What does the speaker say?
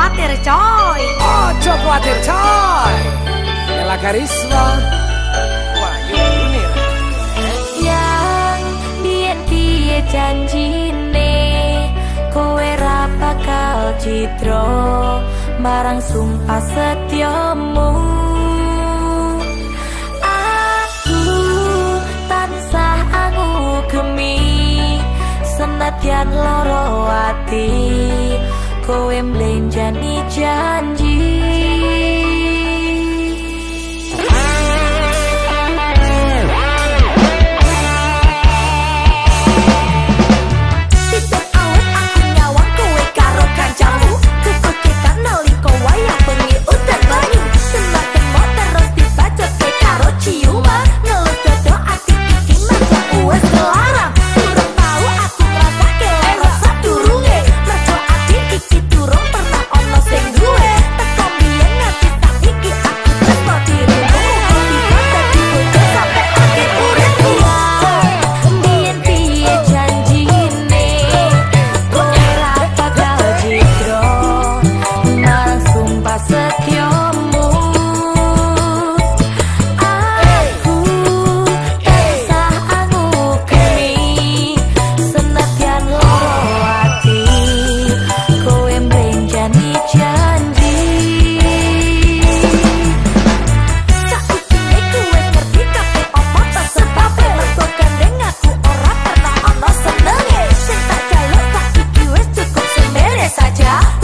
khawatir coy. Ojo khawatir coy. Ella Karisma. Wahyu Munir Yang biyen janji ne Kowe ra bakal citro Marang sumpah setiamu Aku tansah aku gemi Senatian loro ati Kowe mlenjani janji Yeah.